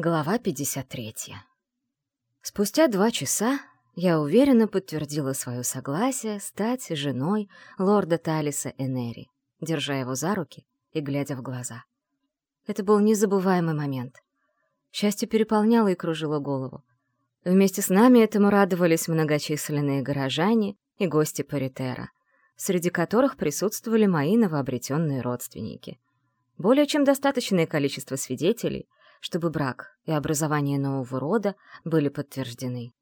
Глава 53. Спустя два часа я уверенно подтвердила свое согласие стать женой лорда Талиса Энери, держа его за руки и глядя в глаза. Это был незабываемый момент. Счастье переполняло и кружило голову. Вместе с нами этому радовались многочисленные горожане и гости Паритера, среди которых присутствовали мои новообретенные родственники. Более чем достаточное количество свидетелей — чтобы брак и образование нового рода были подтверждены.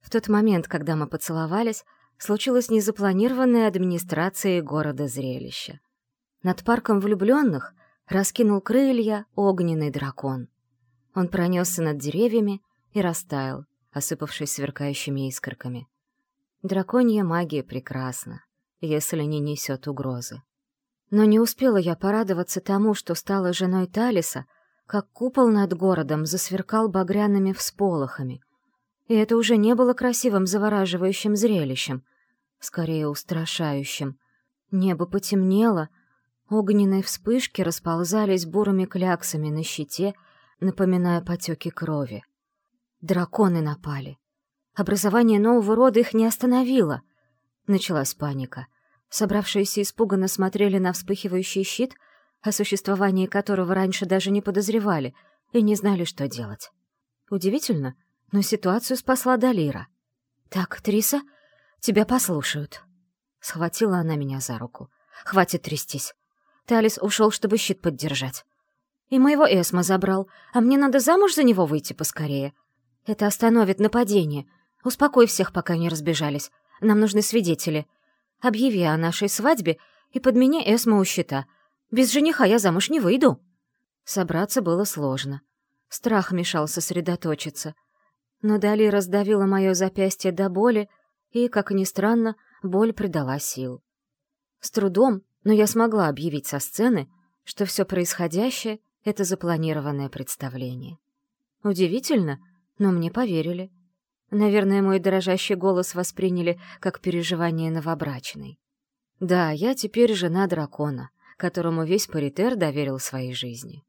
В тот момент, когда мы поцеловались, случилось незапланированное администрацией города зрелище. Над парком влюбленных раскинул крылья огненный дракон. Он пронесся над деревьями и растаял, осыпавшись сверкающими искорками. Драконья магия прекрасна, если не несет угрозы. Но не успела я порадоваться тому, что стала женой Талиса, как купол над городом засверкал багряными всполохами. И это уже не было красивым завораживающим зрелищем, скорее устрашающим. Небо потемнело, огненные вспышки расползались бурыми кляксами на щите, напоминая потеки крови. Драконы напали. Образование нового рода их не остановило. Началась паника. Собравшиеся испуганно смотрели на вспыхивающий щит — о существовании которого раньше даже не подозревали и не знали, что делать. Удивительно, но ситуацию спасла Далира. «Так, Триса, тебя послушают». Схватила она меня за руку. «Хватит трястись. Талис ушел, чтобы щит поддержать. И моего Эсма забрал, а мне надо замуж за него выйти поскорее. Это остановит нападение. Успокой всех, пока не разбежались. Нам нужны свидетели. Объяви о нашей свадьбе и подмени Эсма у щита — без жениха я замуж не выйду. Собраться было сложно. Страх мешал сосредоточиться. Но Дали раздавила мое запястье до боли, и, как ни странно, боль придала сил. С трудом, но я смогла объявить со сцены, что все происходящее — это запланированное представление. Удивительно, но мне поверили. Наверное, мой дрожащий голос восприняли как переживание новобрачной. Да, я теперь жена дракона, которому весь паритер доверил своей жизни.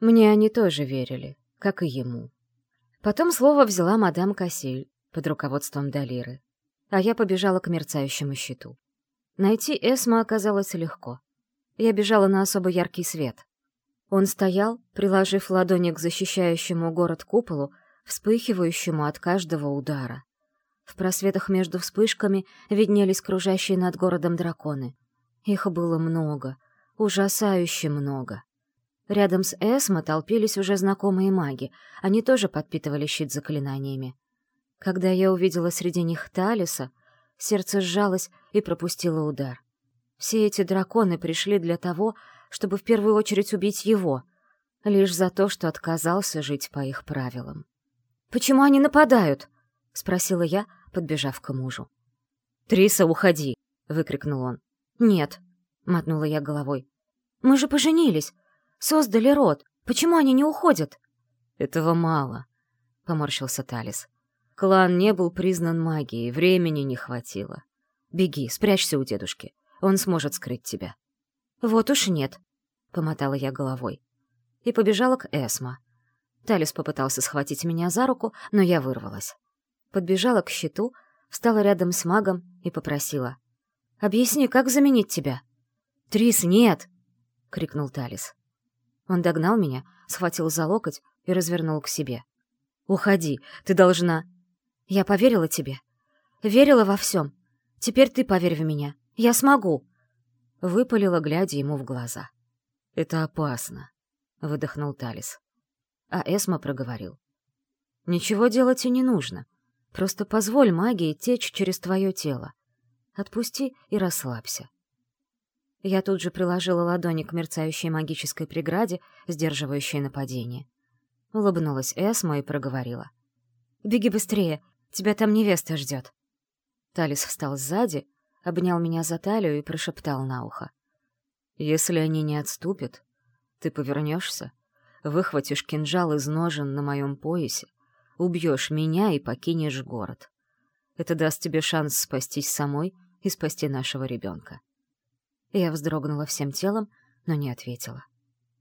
Мне они тоже верили, как и ему. Потом слово взяла мадам Кассель под руководством Далиры, а я побежала к мерцающему щиту. Найти Эсма оказалось легко. Я бежала на особо яркий свет. Он стоял, приложив ладони к защищающему город куполу, вспыхивающему от каждого удара. В просветах между вспышками виднелись кружащие над городом драконы. Их было много, Ужасающе много. Рядом с Эсмо толпились уже знакомые маги, они тоже подпитывали щит заклинаниями. Когда я увидела среди них Талиса, сердце сжалось и пропустило удар. Все эти драконы пришли для того, чтобы в первую очередь убить его, лишь за то, что отказался жить по их правилам. «Почему они нападают?» — спросила я, подбежав к мужу. «Триса, уходи!» — выкрикнул он. «Нет», — мотнула я головой. «Мы же поженились, создали род. Почему они не уходят?» «Этого мало», — поморщился Талис. «Клан не был признан магией, времени не хватило. Беги, спрячься у дедушки, он сможет скрыть тебя». «Вот уж нет», — помотала я головой. И побежала к Эсма. Талис попытался схватить меня за руку, но я вырвалась. Подбежала к щиту, встала рядом с магом и попросила. «Объясни, как заменить тебя?» «Трис, нет!» — крикнул Талис. Он догнал меня, схватил за локоть и развернул к себе. «Уходи, ты должна...» «Я поверила тебе. Верила во всем. Теперь ты поверь в меня. Я смогу!» Выпалила, глядя ему в глаза. «Это опасно», — выдохнул Талис. А Эсма проговорил. «Ничего делать и не нужно. Просто позволь магии течь через твое тело. Отпусти и расслабься. Я тут же приложила ладони к мерцающей магической преграде, сдерживающей нападение. Улыбнулась Эсмо и проговорила. «Беги быстрее, тебя там невеста ждет». Талис встал сзади, обнял меня за талию и прошептал на ухо. «Если они не отступят, ты повернешься, выхватишь кинжал из ножен на моем поясе, убьешь меня и покинешь город. Это даст тебе шанс спастись самой и спасти нашего ребенка. Я вздрогнула всем телом, но не ответила.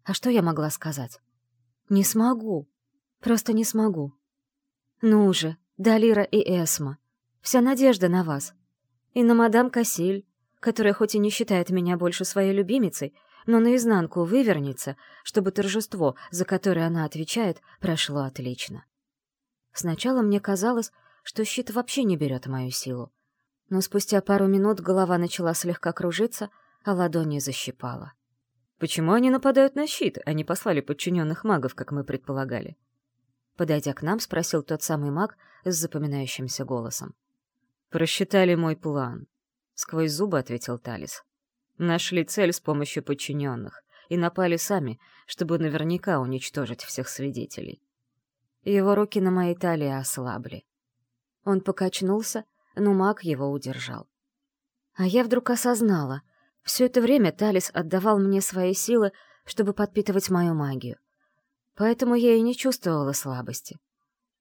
А что я могла сказать? «Не смогу», — Просто не смогу. Ну же, Далира и Эсма. Вся надежда на вас. И на мадам Кассиль, которая хоть и не считает меня больше своей любимицей, но наизнанку вывернется, чтобы торжество, за которое она отвечает, прошло отлично. Сначала мне казалось, что щит вообще не берет мою силу. Но спустя пару минут голова начала слегка кружиться, а ладони защипала. Почему они нападают на щит, а не послали подчиненных магов, как мы предполагали? Подойдя к нам, спросил тот самый маг с запоминающимся голосом. «Просчитали мой план», — сквозь зубы ответил Талис. Нашли цель с помощью подчиненных и напали сами, чтобы наверняка уничтожить всех свидетелей. Его руки на моей талии ослабли. Он покачнулся, но маг его удержал. А я вдруг осознала, все это время Талис отдавал мне свои силы, чтобы подпитывать мою магию. Поэтому я и не чувствовала слабости.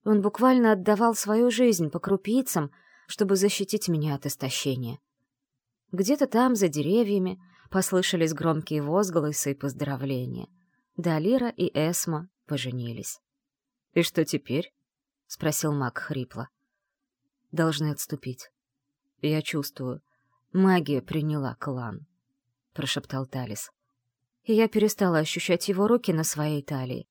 Он буквально отдавал свою жизнь по крупицам, чтобы защитить меня от истощения. Где-то там, за деревьями, послышались громкие возгласы и поздравления. Далира и Эсма поженились. «И что теперь?» — спросил маг хрипло. «Должны отступить. Я чувствую. Магия приняла клан», — прошептал Талис. И я перестала ощущать его руки на своей талии.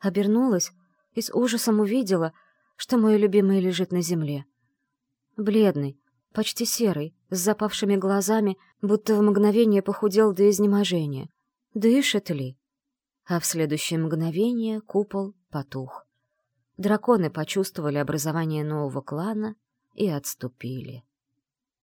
Обернулась и с ужасом увидела, что мой любимый лежит на земле. Бледный, почти серый, с запавшими глазами, будто в мгновение похудел до изнеможения. Дышит ли? А в следующее мгновение купол потух. Драконы почувствовали образование нового клана и отступили.